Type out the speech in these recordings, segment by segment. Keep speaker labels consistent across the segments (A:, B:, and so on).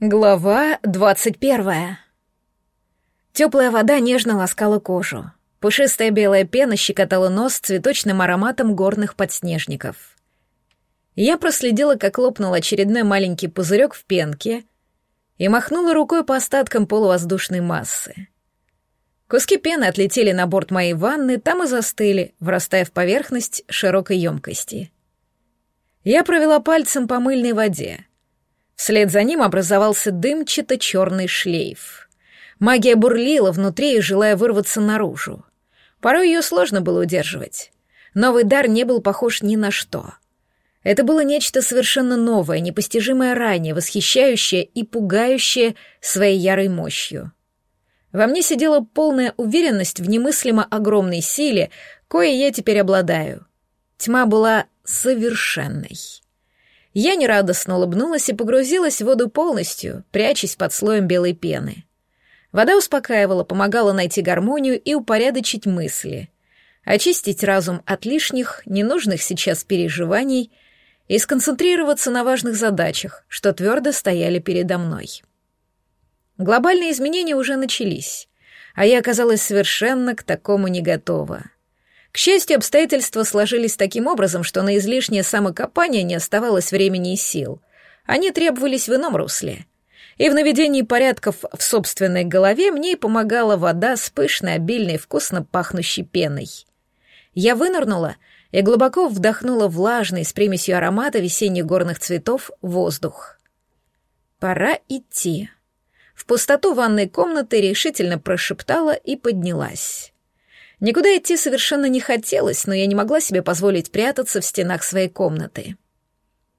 A: Глава двадцать первая. Теплая вода нежно ласкала кожу. Пушистая белая пена щекотала нос цветочным ароматом горных подснежников. Я проследила, как лопнул очередной маленький пузырек в пенке и махнула рукой по остаткам полувоздушной массы. Куски пены отлетели на борт моей ванны, там и застыли, врастая в поверхность широкой емкости. Я провела пальцем по мыльной воде — Вслед за ним образовался дымчато-черный шлейф. Магия бурлила внутри, желая вырваться наружу. Порой ее сложно было удерживать. Новый дар не был похож ни на что. Это было нечто совершенно новое, непостижимое ранее, восхищающее и пугающее своей ярой мощью. Во мне сидела полная уверенность в немыслимо огромной силе, кое я теперь обладаю. Тьма была совершенной. Я нерадостно улыбнулась и погрузилась в воду полностью, прячась под слоем белой пены. Вода успокаивала, помогала найти гармонию и упорядочить мысли, очистить разум от лишних, ненужных сейчас переживаний и сконцентрироваться на важных задачах, что твердо стояли передо мной. Глобальные изменения уже начались, а я оказалась совершенно к такому не готова — к счастью, обстоятельства сложились таким образом, что на излишнее самокопание не оставалось времени и сил. Они требовались в ином русле. И в наведении порядков в собственной голове мне и помогала вода с пышной, обильной, вкусно пахнущей пеной. Я вынырнула и глубоко вдохнула влажный с примесью аромата весенних горных цветов воздух. Пора идти. В пустоту ванной комнаты решительно прошептала и поднялась. Никуда идти совершенно не хотелось, но я не могла себе позволить прятаться в стенах своей комнаты.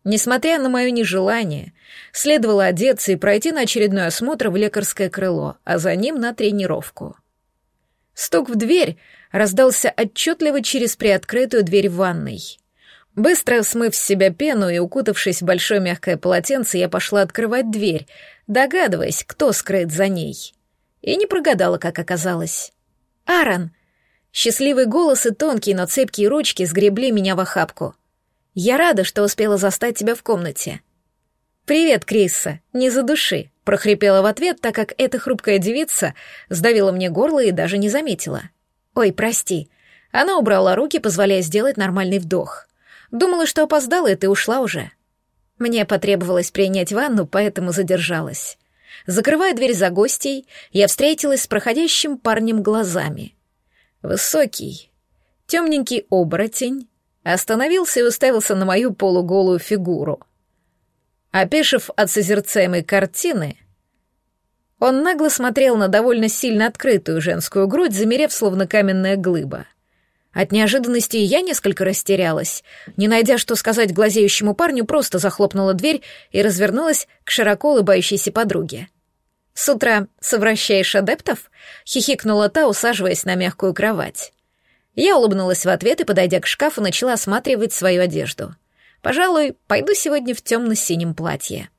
A: Несмотря на мое нежелание, следовало одеться и пройти на очередной осмотр в лекарское крыло, а за ним на тренировку. Стук в дверь раздался отчетливо через приоткрытую дверь в ванной. Быстро смыв с себя пену и укутавшись в большое мягкое полотенце, я пошла открывать дверь, догадываясь, кто скрыт за ней. И не прогадала, как оказалось. «Аарон!» Счастливый голос и тонкие, но цепкие ручки сгребли меня в охапку. «Я рада, что успела застать тебя в комнате». «Привет, Крисса, не за души», — прохрипела в ответ, так как эта хрупкая девица сдавила мне горло и даже не заметила. «Ой, прости». Она убрала руки, позволяя сделать нормальный вдох. Думала, что опоздала, и ты ушла уже. Мне потребовалось принять ванну, поэтому задержалась. Закрывая дверь за гостей, я встретилась с проходящим парнем глазами — Высокий, темненький оборотень остановился и уставился на мою полуголую фигуру. Опешив от созерцаемой картины, он нагло смотрел на довольно сильно открытую женскую грудь, замерев словно каменная глыба. От неожиданности я несколько растерялась. Не найдя, что сказать глазеющему парню, просто захлопнула дверь и развернулась к широко улыбающейся подруге. «С утра совращаешь адептов?» — хихикнула та, усаживаясь на мягкую кровать. Я улыбнулась в ответ и, подойдя к шкафу, начала осматривать свою одежду. «Пожалуй, пойду сегодня в темно-синем платье».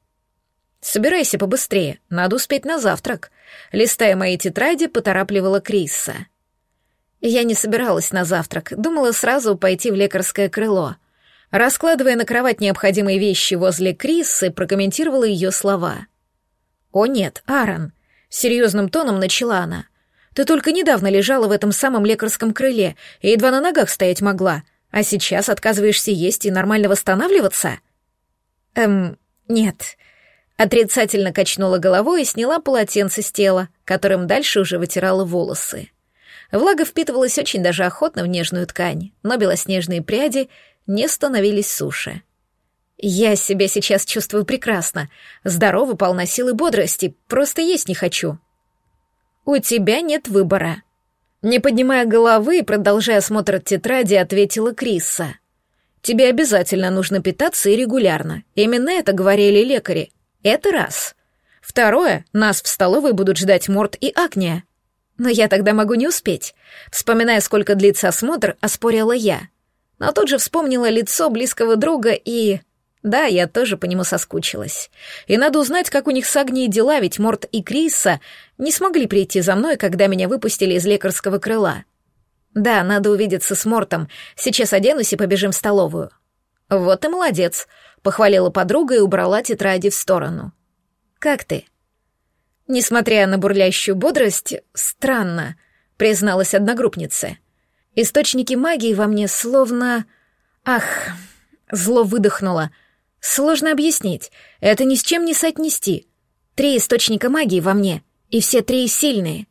A: «Собирайся побыстрее, надо успеть на завтрак», — листая мои тетради, поторапливала Крисса. Я не собиралась на завтрак, думала сразу пойти в лекарское крыло. Раскладывая на кровать необходимые вещи возле Криссы, прокомментировала ее слова. «О нет, Аарон!» — серьезным тоном начала она. «Ты только недавно лежала в этом самом лекарском крыле и едва на ногах стоять могла, а сейчас отказываешься есть и нормально восстанавливаться?» «Эм, нет». Отрицательно качнула головой и сняла полотенце с тела, которым дальше уже вытирала волосы. Влага впитывалась очень даже охотно в нежную ткань, но белоснежные пряди не становились суше. Я себя сейчас чувствую прекрасно. Здорова, полна силы бодрости, просто есть не хочу. У тебя нет выбора. Не поднимая головы и продолжая осмотр тетради, ответила Крисса. Тебе обязательно нужно питаться и регулярно. Именно это говорили лекари. Это раз. Второе, нас в столовой будут ждать Морт и Агния. Но я тогда могу не успеть. Вспоминая, сколько длится осмотр, оспорила я. Но тут же вспомнила лицо близкого друга и... Да, я тоже по нему соскучилась. И надо узнать, как у них с Агнией дела, ведь Морт и Криса не смогли прийти за мной, когда меня выпустили из лекарского крыла. Да, надо увидеться с Мортом. Сейчас оденусь и побежим в столовую. Вот и молодец, похвалила подруга и убрала тетради в сторону. как ты?» Несмотря на бурлящую бодрость, странно, призналась одногруппница. Источники магии во мне словно... Ах, зло выдохнуло. Сложно объяснить, это ни с чем не соотнести. Три источника магии во мне, и все три сильные.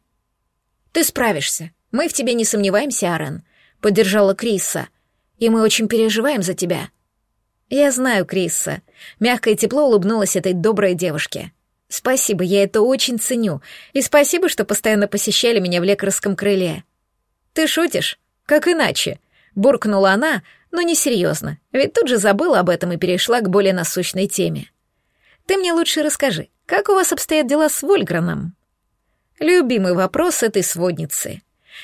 A: Ты справишься, мы в тебе не сомневаемся, Арен, поддержала Криса, и мы очень переживаем за тебя. Я знаю Криса. Мягко и тепло улыбнулась этой доброй девушке. Спасибо, я это очень ценю. И спасибо, что постоянно посещали меня в лекарском крыле. Ты шутишь? Как иначе? Буркнула она, но не серьезно, ведь тут же забыла об этом и перешла к более насущной теме. Ты мне лучше расскажи, как у вас обстоят дела с Вольграном? Любимый вопрос этой сводницы.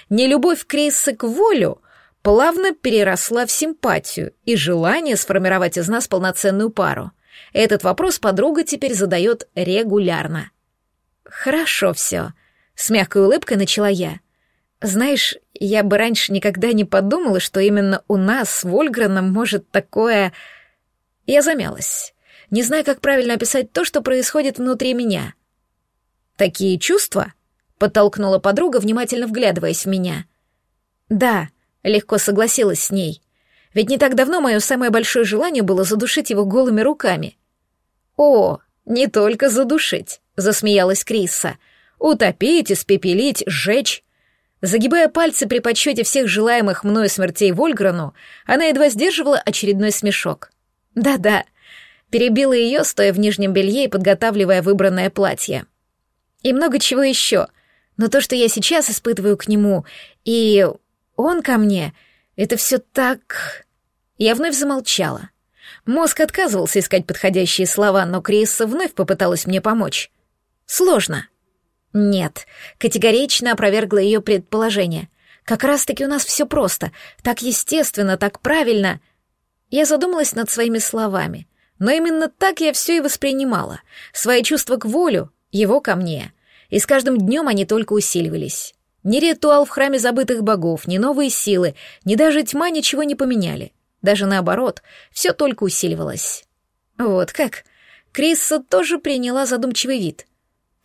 A: Нелюбовь Криса к Волю плавно переросла в симпатию и желание сформировать из нас полноценную пару. Этот вопрос подруга теперь задает регулярно. «Хорошо все», — с мягкой улыбкой начала я. Знаешь, я бы раньше никогда не подумала, что именно у нас с Вольграном может такое... Я замялась. Не знаю, как правильно описать то, что происходит внутри меня. «Такие чувства?» — подтолкнула подруга, внимательно вглядываясь в меня. «Да», — легко согласилась с ней. «Ведь не так давно мое самое большое желание было задушить его голыми руками». «О, не только задушить», — засмеялась Криса. «Утопить, испепелить, сжечь. Загибая пальцы при подсчете всех желаемых мною смертей Вольграну, она едва сдерживала очередной смешок. «Да-да», перебила ее, стоя в нижнем белье и подготавливая выбранное платье. И много чего еще. Но то, что я сейчас испытываю к нему, и он ко мне, это все так... Я вновь замолчала. Мозг отказывался искать подходящие слова, но Криса вновь попыталась мне помочь. Сложно. Нет, категорично опровергла ее предположение. Как раз-таки у нас все просто, так естественно, так правильно. Я задумалась над своими словами, но именно так я все и воспринимала. Свои чувства к волю, его ко мне. И с каждым днем они только усиливались. Ни ритуал в храме забытых богов, ни новые силы, ни даже тьма ничего не поменяли. Даже наоборот, все только усиливалось. Вот как. Крисса тоже приняла задумчивый вид —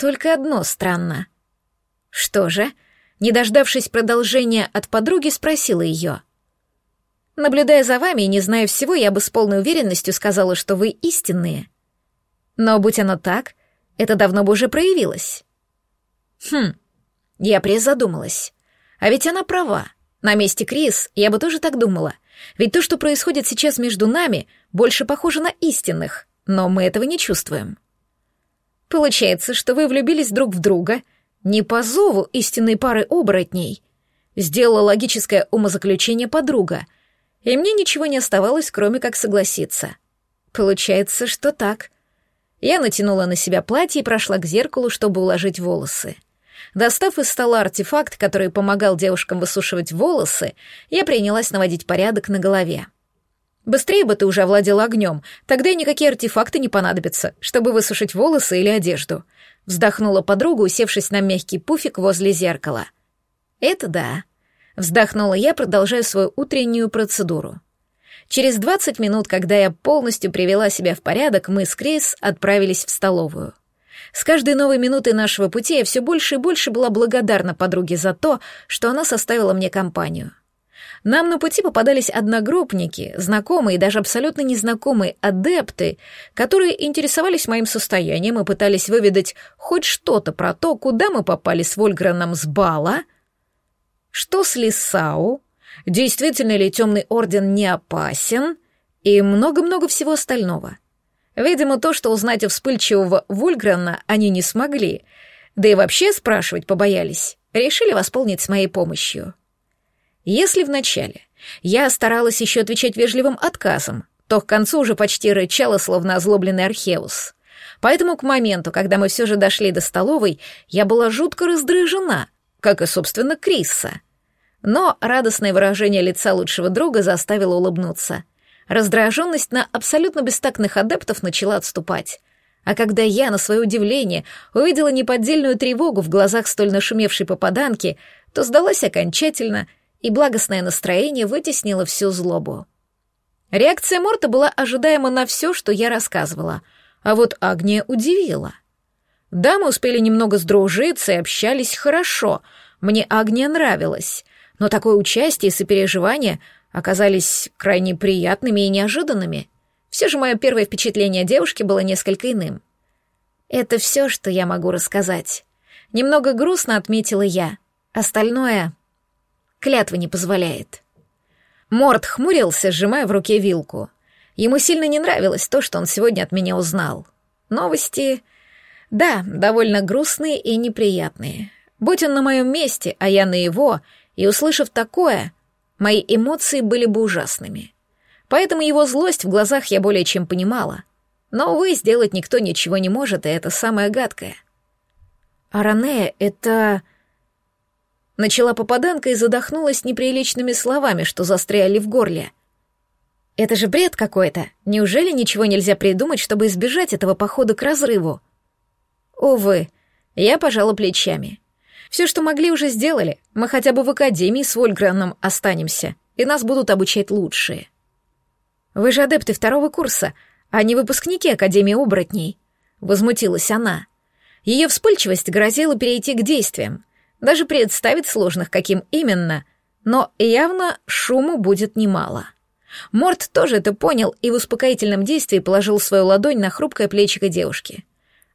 A: только одно странно. Что же? Не дождавшись продолжения от подруги, спросила ее. Наблюдая за вами и не зная всего, я бы с полной уверенностью сказала, что вы истинные. Но будь оно так, это давно бы уже проявилось. Хм, я призадумалась. А ведь она права. На месте Крис я бы тоже так думала. Ведь то, что происходит сейчас между нами, больше похоже на истинных, но мы этого не чувствуем. Получается, что вы влюбились друг в друга не по зову истинной пары оборотней. Сделала логическое умозаключение подруга, и мне ничего не оставалось, кроме как согласиться. Получается, что так. Я натянула на себя платье и прошла к зеркалу, чтобы уложить волосы. Достав из стола артефакт, который помогал девушкам высушивать волосы, я принялась наводить порядок на голове. Быстрее бы ты уже овладела огнем, тогда и никакие артефакты не понадобятся, чтобы высушить волосы или одежду. Вздохнула подруга, усевшись на мягкий пуфик возле зеркала. Это да. Вздохнула я, продолжая свою утреннюю процедуру. Через 20 минут, когда я полностью привела себя в порядок, мы с Крис отправились в столовую. С каждой новой минутой нашего пути я все больше и больше была благодарна подруге за то, что она составила мне компанию. Нам на пути попадались одногруппники, знакомые и даже абсолютно незнакомые адепты, которые интересовались моим состоянием и пытались выведать хоть что-то про то, куда мы попали с Вольграном с бала, что с Лисау, действительно ли темный орден не опасен и много-много всего остального. Видимо, то, что узнать у вспыльчивого Вольграна они не смогли, да и вообще спрашивать побоялись, решили восполнить с моей помощью. Если вначале я старалась еще отвечать вежливым отказом, то к концу уже почти рычала, словно озлобленный археус. Поэтому к моменту, когда мы все же дошли до столовой, я была жутко раздражена, как и, собственно, Криса. Но радостное выражение лица лучшего друга заставило улыбнуться. Раздраженность на абсолютно бестактных адептов начала отступать. А когда я, на свое удивление, увидела неподдельную тревогу в глазах столь нашумевшей попаданки, то сдалась окончательно — и благостное настроение вытеснило всю злобу. Реакция Морта была ожидаема на все, что я рассказывала, а вот Агния удивила. Да, мы успели немного сдружиться и общались хорошо. Мне Агния нравилась. Но такое участие и сопереживание оказались крайне приятными и неожиданными. Все же мое первое впечатление о девушке было несколько иным. Это все, что я могу рассказать. Немного грустно отметила я. Остальное клятва не позволяет. Морд хмурился, сжимая в руке вилку. Ему сильно не нравилось то, что он сегодня от меня узнал. Новости, да, довольно грустные и неприятные. Будь он на моем месте, а я на его, и услышав такое, мои эмоции были бы ужасными. Поэтому его злость в глазах я более чем понимала. Но, увы, сделать никто ничего не может, и это самое гадкое. «Аранея, это...» Начала попаданка и задохнулась неприличными словами, что застряли в горле. «Это же бред какой-то. Неужели ничего нельзя придумать, чтобы избежать этого похода к разрыву?» Увы, я пожала плечами. Все, что могли, уже сделали. Мы хотя бы в академии с Вольграном останемся, и нас будут обучать лучшие. Вы же адепты второго курса, а не выпускники Академии оборотней. Возмутилась она. Ее вспыльчивость грозила перейти к действиям. Даже представить сложных, каким именно, но явно шуму будет немало. Морт тоже это понял и в успокоительном действии положил свою ладонь на хрупкое плечико девушки.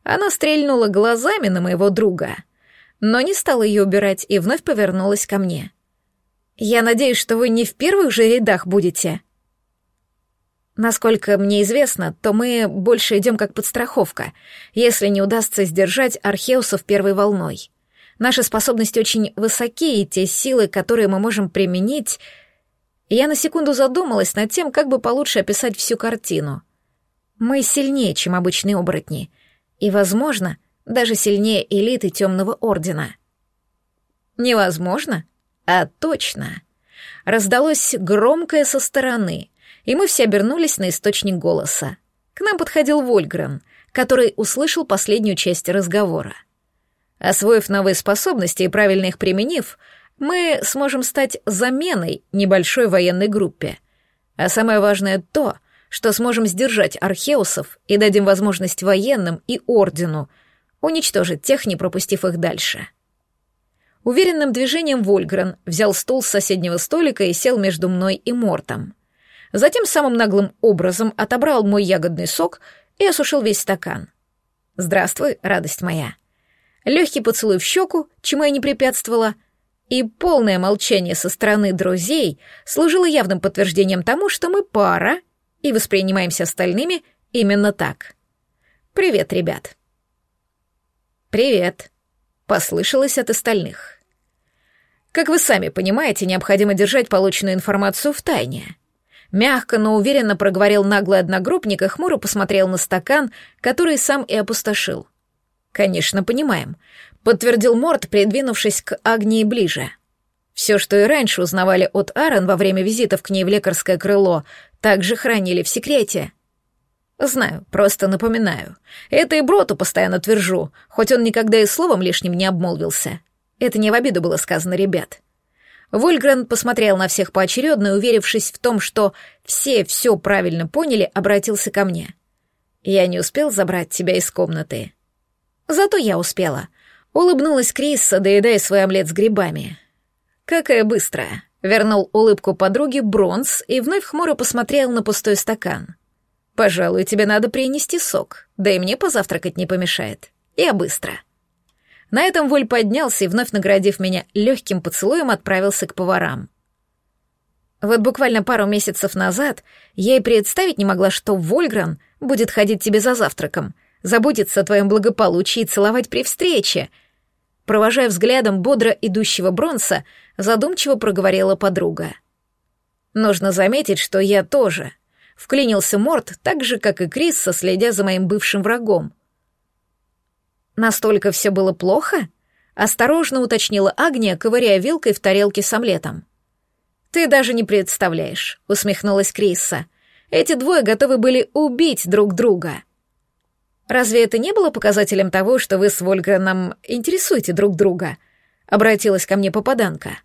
A: Она стрельнула глазами на моего друга, но не стала ее убирать и вновь повернулась ко мне. «Я надеюсь, что вы не в первых же рядах будете?» Насколько мне известно, то мы больше идем как подстраховка, если не удастся сдержать археусов первой волной. Наши способности очень высоки, и те силы, которые мы можем применить... Я на секунду задумалась над тем, как бы получше описать всю картину. Мы сильнее, чем обычные оборотни, и, возможно, даже сильнее элиты Темного Ордена. Невозможно, а точно. Раздалось громкое со стороны — и мы все обернулись на источник голоса. К нам подходил Вольгрен, который услышал последнюю часть разговора. Освоив новые способности и правильно их применив, мы сможем стать заменой небольшой военной группе. А самое важное то, что сможем сдержать археусов и дадим возможность военным и ордену уничтожить тех, не пропустив их дальше. Уверенным движением Вольгрен взял стул с соседнего столика и сел между мной и Мортом. Затем самым наглым образом отобрал мой ягодный сок и осушил весь стакан. «Здравствуй, радость моя». Легкий поцелуй в щеку, чему я не препятствовала, и полное молчание со стороны друзей служило явным подтверждением тому, что мы пара и воспринимаемся остальными именно так. «Привет, ребят». «Привет», — послышалось от остальных. Как вы сами понимаете, необходимо держать полученную информацию в тайне. Мягко, но уверенно проговорил наглый одногруппник и хмуро посмотрел на стакан, который сам и опустошил. «Конечно, понимаем», — подтвердил Морд, придвинувшись к Агнии ближе. Все, что и раньше узнавали от Аарон во время визитов к ней в лекарское крыло, также хранили в секрете. «Знаю, просто напоминаю. Это и Броту постоянно твержу, хоть он никогда и словом лишним не обмолвился. Это не в обиду было сказано, ребят. Вольгрен посмотрел на всех поочередно и, уверившись в том, что все все правильно поняли, обратился ко мне. «Я не успел забрать тебя из комнаты». «Зато я успела», — улыбнулась Крисса, доедая свой омлет с грибами. «Какая быстрая», — вернул улыбку подруге Бронз и вновь хмуро посмотрел на пустой стакан. «Пожалуй, тебе надо принести сок, да и мне позавтракать не помешает. Я быстро». На этом Воль поднялся и, вновь наградив меня легким поцелуем, отправился к поварам. Вот буквально пару месяцев назад я и представить не могла, что Вольгран будет ходить тебе за завтраком, заботиться о твоем благополучии и целовать при встрече. Провожая взглядом бодро идущего Бронса, задумчиво проговорила подруга. Нужно заметить, что я тоже. Вклинился Морт так же, как и Крисса, следя за моим бывшим врагом — Настолько все было плохо? Осторожно уточнила Агния, ковыряя вилкой в тарелке с омлетом. «Ты даже не представляешь», — усмехнулась Крисса. «Эти двое готовы были убить друг друга». «Разве это не было показателем того, что вы с Вольграном интересуете друг друга?» — обратилась ко мне попаданка.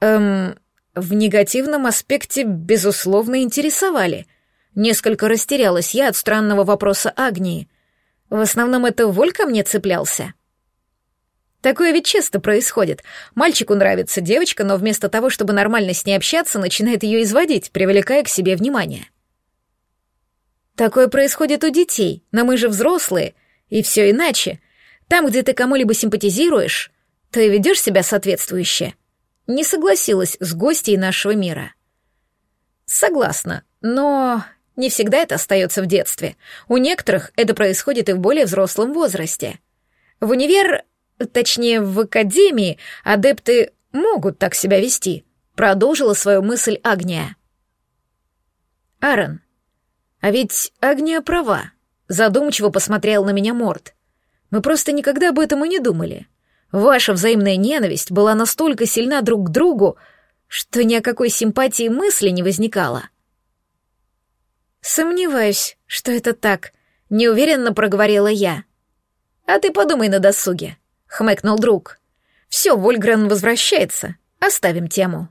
A: «Эм, в негативном аспекте, безусловно, интересовали. Несколько растерялась я от странного вопроса Агнии — В основном это Воль ко мне цеплялся. Такое ведь часто происходит. Мальчику нравится девочка, но вместо того, чтобы нормально с ней общаться, начинает ее изводить, привлекая к себе внимание. Такое происходит у детей, но мы же взрослые, и все иначе. Там, где ты кому-либо симпатизируешь, ты ведешь себя соответствующе. Не согласилась с гостьей нашего мира. Согласна, но не всегда это остается в детстве. У некоторых это происходит и в более взрослом возрасте. В универ, точнее, в академии, адепты могут так себя вести, продолжила свою мысль Агния. Аарон, а ведь Агния права, задумчиво посмотрел на меня Морд. Мы просто никогда об этом и не думали. Ваша взаимная ненависть была настолько сильна друг к другу, что ни о какой симпатии мысли не возникало. «Сомневаюсь, что это так», — неуверенно проговорила я. «А ты подумай на досуге», — хмыкнул друг. «Все, Вольгрен возвращается. Оставим тему».